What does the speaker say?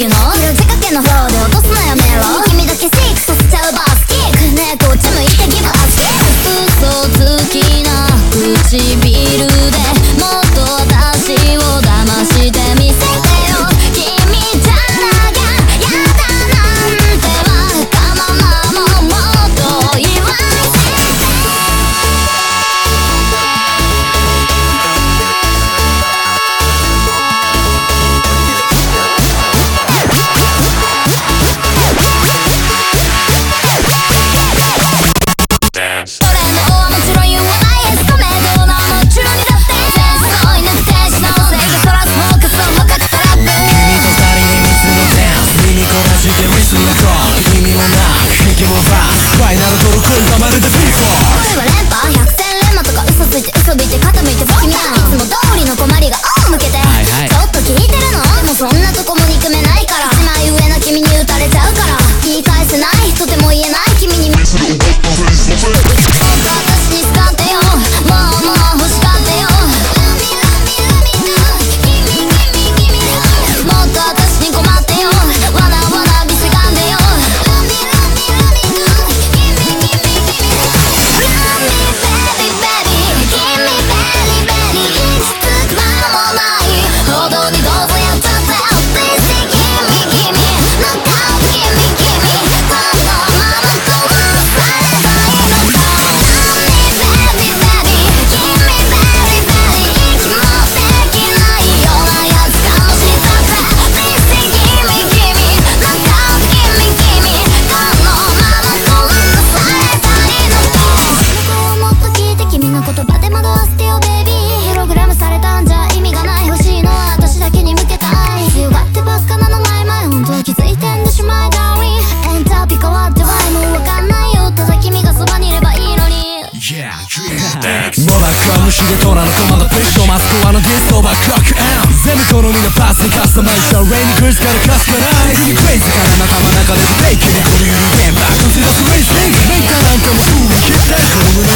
you の？フローで落とすのやめろ。君だけシクくヒゲトラのコマンドッシュマスクアのディストバークロックアン全部好みのパスにカスタマイズしたレイにクイズからカスカライククレイズから仲間中でブレイキにこびうる現場崩すレイスリングメイターなんかもうーヒッターこの胸